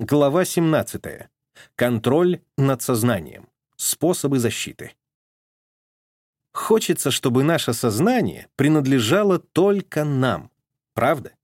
Глава 17. Контроль над сознанием. Способы защиты. Хочется, чтобы наше сознание принадлежало только нам. Правда?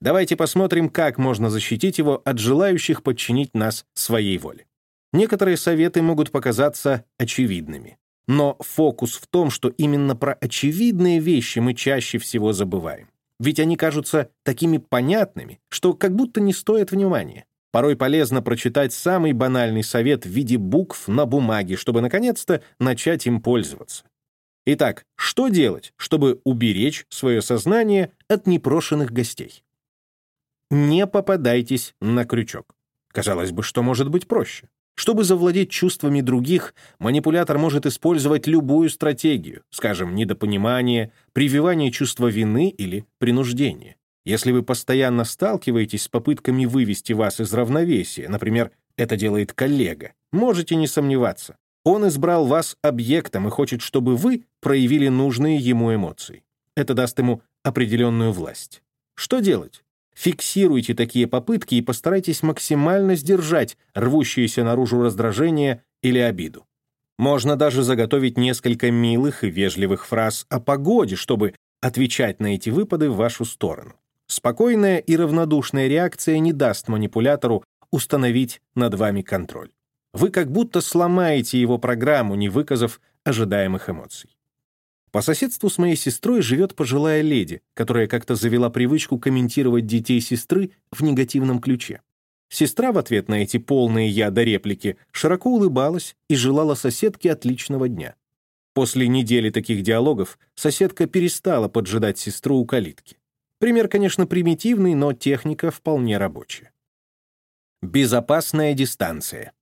Давайте посмотрим, как можно защитить его от желающих подчинить нас своей воле. Некоторые советы могут показаться очевидными. Но фокус в том, что именно про очевидные вещи мы чаще всего забываем. Ведь они кажутся такими понятными, что как будто не стоят внимания. Порой полезно прочитать самый банальный совет в виде букв на бумаге, чтобы наконец-то начать им пользоваться. Итак, что делать, чтобы уберечь свое сознание от непрошенных гостей? Не попадайтесь на крючок. Казалось бы, что может быть проще? Чтобы завладеть чувствами других, манипулятор может использовать любую стратегию, скажем, недопонимание, прививание чувства вины или принуждение. Если вы постоянно сталкиваетесь с попытками вывести вас из равновесия, например, это делает коллега, можете не сомневаться. Он избрал вас объектом и хочет, чтобы вы проявили нужные ему эмоции. Это даст ему определенную власть. Что делать? Фиксируйте такие попытки и постарайтесь максимально сдержать рвущееся наружу раздражение или обиду. Можно даже заготовить несколько милых и вежливых фраз о погоде, чтобы отвечать на эти выпады в вашу сторону. Спокойная и равнодушная реакция не даст манипулятору установить над вами контроль. Вы как будто сломаете его программу, не выказав ожидаемых эмоций. По соседству с моей сестрой живет пожилая леди, которая как-то завела привычку комментировать детей сестры в негативном ключе. Сестра в ответ на эти полные яда реплики широко улыбалась и желала соседке отличного дня. После недели таких диалогов соседка перестала поджидать сестру у калитки. Пример, конечно, примитивный, но техника вполне рабочая. Безопасная дистанция.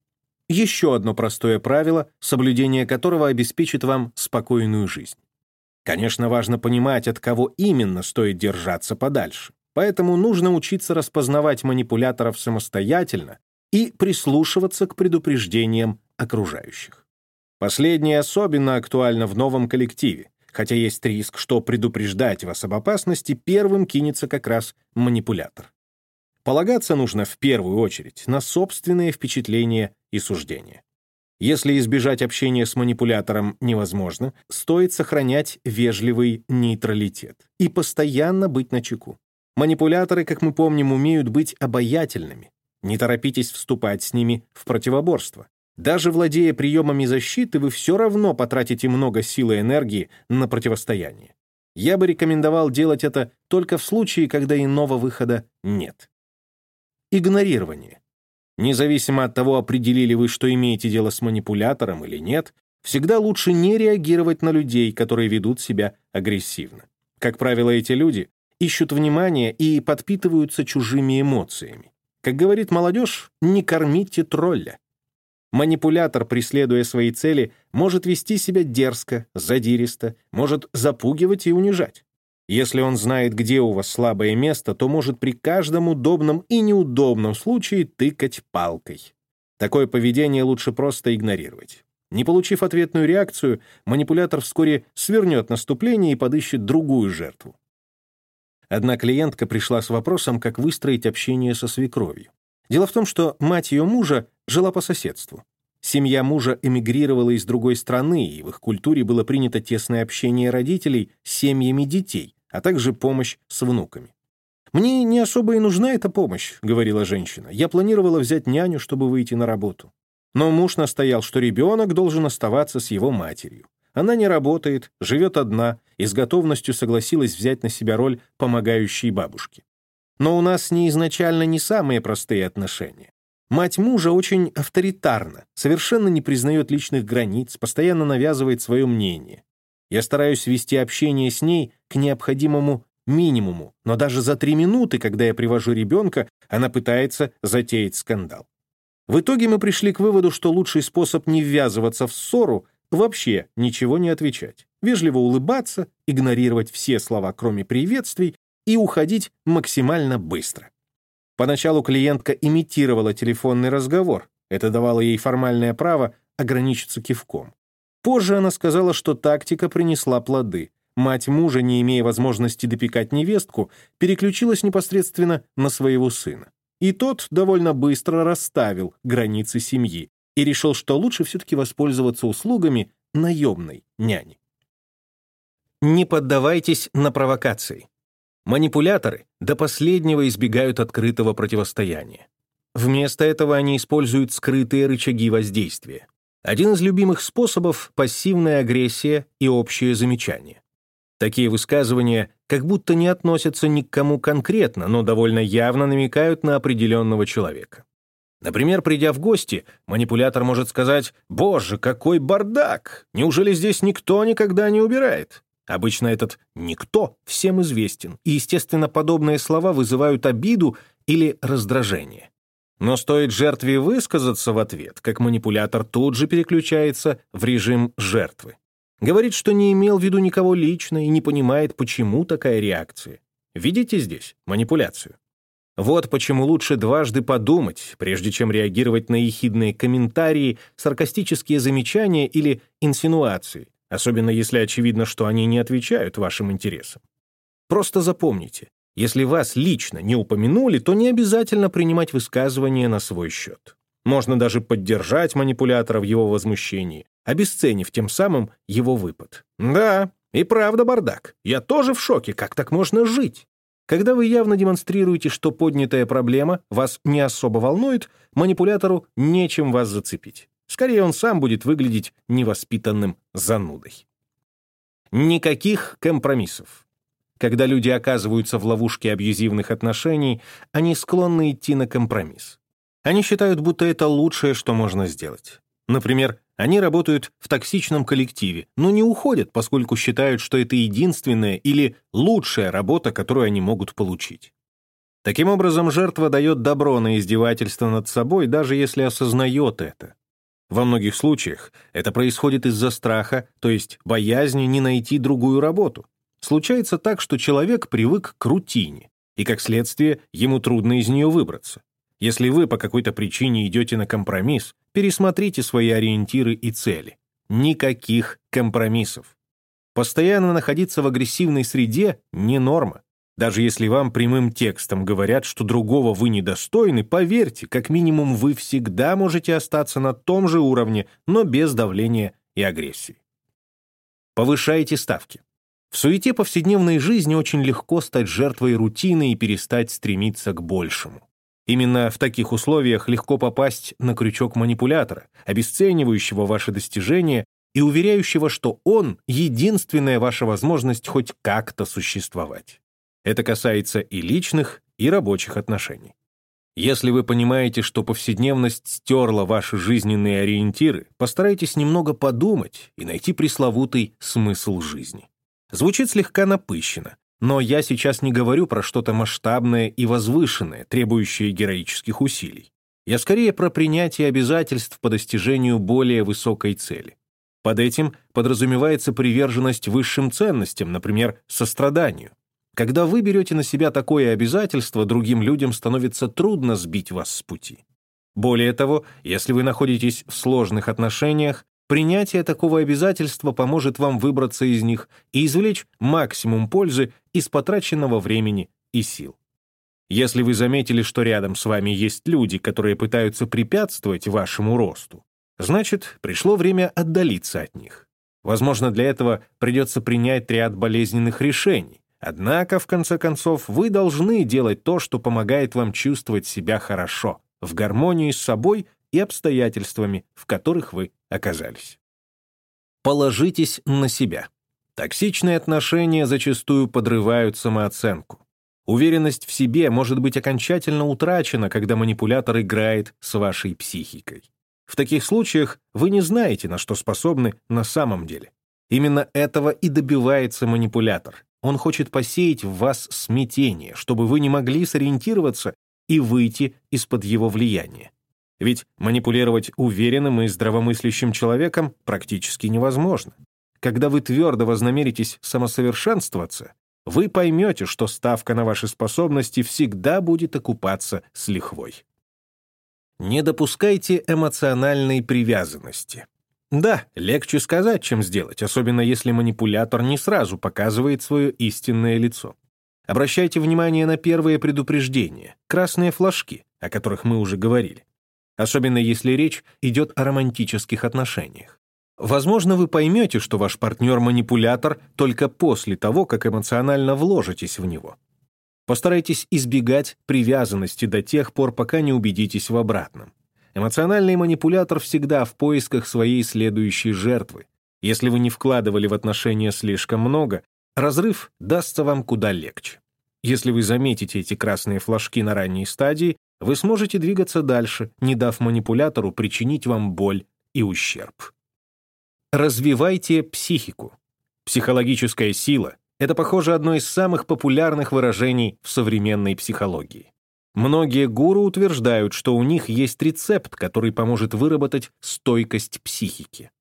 Еще одно простое правило, соблюдение которого обеспечит вам спокойную жизнь. Конечно, важно понимать, от кого именно стоит держаться подальше. Поэтому нужно учиться распознавать манипуляторов самостоятельно и прислушиваться к предупреждениям окружающих. Последнее особенно актуально в новом коллективе, хотя есть риск, что предупреждать вас об опасности первым кинется как раз манипулятор. Полагаться нужно в первую очередь на собственные впечатления и суждения. Если избежать общения с манипулятором невозможно, стоит сохранять вежливый нейтралитет и постоянно быть начеку. Манипуляторы, как мы помним, умеют быть обаятельными. Не торопитесь вступать с ними в противоборство. Даже владея приемами защиты, вы все равно потратите много сил и энергии на противостояние. Я бы рекомендовал делать это только в случае, когда иного выхода нет. Игнорирование. Независимо от того, определили вы, что имеете дело с манипулятором или нет, всегда лучше не реагировать на людей, которые ведут себя агрессивно. Как правило, эти люди ищут внимания и подпитываются чужими эмоциями. Как говорит молодежь, не кормите тролля. Манипулятор, преследуя свои цели, может вести себя дерзко, задиристо, может запугивать и унижать. Если он знает, где у вас слабое место, то может при каждом удобном и неудобном случае тыкать палкой. Такое поведение лучше просто игнорировать. Не получив ответную реакцию, манипулятор вскоре свернет наступление и подыщет другую жертву. Одна клиентка пришла с вопросом, как выстроить общение со свекровью. Дело в том, что мать ее мужа жила по соседству. Семья мужа эмигрировала из другой страны, и в их культуре было принято тесное общение родителей с семьями детей, а также помощь с внуками. «Мне не особо и нужна эта помощь», — говорила женщина. «Я планировала взять няню, чтобы выйти на работу». Но муж настоял, что ребенок должен оставаться с его матерью. Она не работает, живет одна и с готовностью согласилась взять на себя роль помогающей бабушки. Но у нас с ней изначально не самые простые отношения. Мать мужа очень авторитарна, совершенно не признает личных границ, постоянно навязывает свое мнение. Я стараюсь вести общение с ней к необходимому минимуму, но даже за три минуты, когда я привожу ребенка, она пытается затеять скандал. В итоге мы пришли к выводу, что лучший способ не ввязываться в ссору — вообще ничего не отвечать, вежливо улыбаться, игнорировать все слова, кроме приветствий, и уходить максимально быстро. Поначалу клиентка имитировала телефонный разговор, это давало ей формальное право ограничиться кивком. Позже она сказала, что тактика принесла плоды. Мать мужа, не имея возможности допекать невестку, переключилась непосредственно на своего сына. и тот довольно быстро расставил границы семьи и решил, что лучше все-таки воспользоваться услугами наемной няни. Не поддавайтесь на провокации. Манипуляторы до последнего избегают открытого противостояния. Вместо этого они используют скрытые рычаги воздействия. Один из любимых способов — пассивная агрессия и общее замечание. Такие высказывания как будто не относятся ни к кому конкретно, но довольно явно намекают на определенного человека. Например, придя в гости, манипулятор может сказать «Боже, какой бардак! Неужели здесь никто никогда не убирает?» Обычно этот «никто» всем известен, и, естественно, подобные слова вызывают обиду или раздражение. Но стоит жертве высказаться в ответ, как манипулятор тут же переключается в режим жертвы. Говорит, что не имел в виду никого лично и не понимает, почему такая реакция. Видите здесь манипуляцию? Вот почему лучше дважды подумать, прежде чем реагировать на ехидные комментарии, саркастические замечания или инсинуации, особенно если очевидно, что они не отвечают вашим интересам. Просто запомните, если вас лично не упомянули, то не обязательно принимать высказывания на свой счет. Можно даже поддержать манипулятора в его возмущении, обесценив тем самым его выпад. Да, и правда бардак. Я тоже в шоке, как так можно жить? Когда вы явно демонстрируете, что поднятая проблема вас не особо волнует, манипулятору нечем вас зацепить. Скорее, он сам будет выглядеть невоспитанным занудой. Никаких компромиссов. Когда люди оказываются в ловушке абьюзивных отношений, они склонны идти на компромисс. Они считают, будто это лучшее, что можно сделать. Например, они работают в токсичном коллективе, но не уходят, поскольку считают, что это единственная или лучшая работа, которую они могут получить. Таким образом, жертва дает добро на издевательство над собой, даже если осознает это. Во многих случаях это происходит из-за страха, то есть боязни не найти другую работу. Случается так, что человек привык к рутине, и, как следствие, ему трудно из нее выбраться. Если вы по какой-то причине идете на компромисс, пересмотрите свои ориентиры и цели. Никаких компромиссов. Постоянно находиться в агрессивной среде — не норма. Даже если вам прямым текстом говорят, что другого вы недостойны, поверьте, как минимум вы всегда можете остаться на том же уровне, но без давления и агрессии. Повышайте ставки. В суете повседневной жизни очень легко стать жертвой рутины и перестать стремиться к большему. Именно в таких условиях легко попасть на крючок манипулятора, обесценивающего ваши достижения и уверяющего, что он — единственная ваша возможность хоть как-то существовать. Это касается и личных, и рабочих отношений. Если вы понимаете, что повседневность стерла ваши жизненные ориентиры, постарайтесь немного подумать и найти пресловутый смысл жизни. Звучит слегка напыщенно, но я сейчас не говорю про что-то масштабное и возвышенное, требующее героических усилий. Я скорее про принятие обязательств по достижению более высокой цели. Под этим подразумевается приверженность высшим ценностям, например, состраданию. Когда вы берете на себя такое обязательство, другим людям становится трудно сбить вас с пути. Более того, если вы находитесь в сложных отношениях, Принятие такого обязательства поможет вам выбраться из них и извлечь максимум пользы из потраченного времени и сил. Если вы заметили, что рядом с вами есть люди, которые пытаются препятствовать вашему росту, значит, пришло время отдалиться от них. Возможно, для этого придется принять ряд болезненных решений. Однако, в конце концов, вы должны делать то, что помогает вам чувствовать себя хорошо, в гармонии с собой и обстоятельствами, в которых вы оказались. Положитесь на себя. Токсичные отношения зачастую подрывают самооценку. Уверенность в себе может быть окончательно утрачена, когда манипулятор играет с вашей психикой. В таких случаях вы не знаете, на что способны на самом деле. Именно этого и добивается манипулятор. Он хочет посеять в вас смятение, чтобы вы не могли сориентироваться и выйти из-под его влияния. Ведь манипулировать уверенным и здравомыслящим человеком практически невозможно. Когда вы твердо вознамеритесь самосовершенствоваться, вы поймете, что ставка на ваши способности всегда будет окупаться с лихвой. Не допускайте эмоциональной привязанности. Да, легче сказать, чем сделать, особенно если манипулятор не сразу показывает свое истинное лицо. Обращайте внимание на первые предупреждения, красные флажки, о которых мы уже говорили. Особенно если речь идет о романтических отношениях. Возможно, вы поймете, что ваш партнер-манипулятор только после того, как эмоционально вложитесь в него. Постарайтесь избегать привязанности до тех пор, пока не убедитесь в обратном. Эмоциональный манипулятор всегда в поисках своей следующей жертвы. Если вы не вкладывали в отношения слишком много, разрыв дастся вам куда легче. Если вы заметите эти красные флажки на ранней стадии, вы сможете двигаться дальше, не дав манипулятору причинить вам боль и ущерб. Развивайте психику. Психологическая сила — это, похоже, одно из самых популярных выражений в современной психологии. Многие гуру утверждают, что у них есть рецепт, который поможет выработать стойкость психики.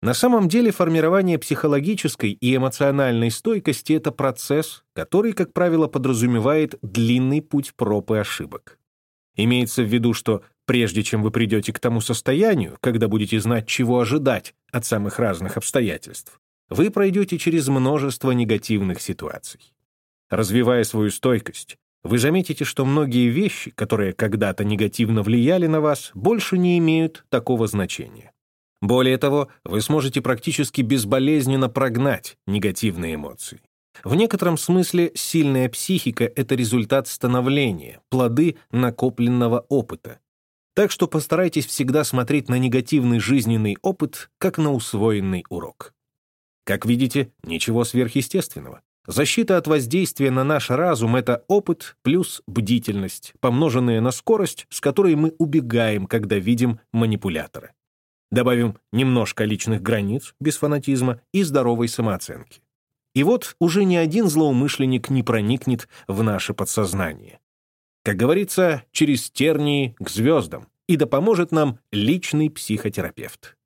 На самом деле формирование психологической и эмоциональной стойкости — это процесс, который, как правило, подразумевает длинный путь проб и ошибок. Имеется в виду, что прежде чем вы придете к тому состоянию, когда будете знать, чего ожидать от самых разных обстоятельств, вы пройдете через множество негативных ситуаций. Развивая свою стойкость, вы заметите, что многие вещи, которые когда-то негативно влияли на вас, больше не имеют такого значения. Более того, вы сможете практически безболезненно прогнать негативные эмоции. В некотором смысле сильная психика — это результат становления, плоды накопленного опыта. Так что постарайтесь всегда смотреть на негативный жизненный опыт как на усвоенный урок. Как видите, ничего сверхъестественного. Защита от воздействия на наш разум — это опыт плюс бдительность, помноженная на скорость, с которой мы убегаем, когда видим манипулятора. Добавим немножко личных границ, без фанатизма и здоровой самооценки. И вот уже ни один злоумышленник не проникнет в наше подсознание. Как говорится, через тернии к звездам, и да поможет нам личный психотерапевт.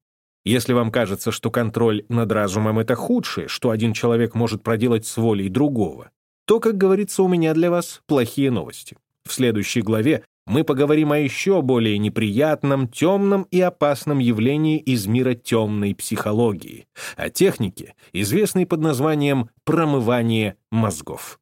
Если вам кажется, что контроль над разумом — это худшее, что один человек может проделать с волей другого, то, как говорится у меня для вас, плохие новости. В следующей главе мы поговорим о еще более неприятном, темном и опасном явлении из мира темной психологии, о технике, известной под названием «промывание мозгов».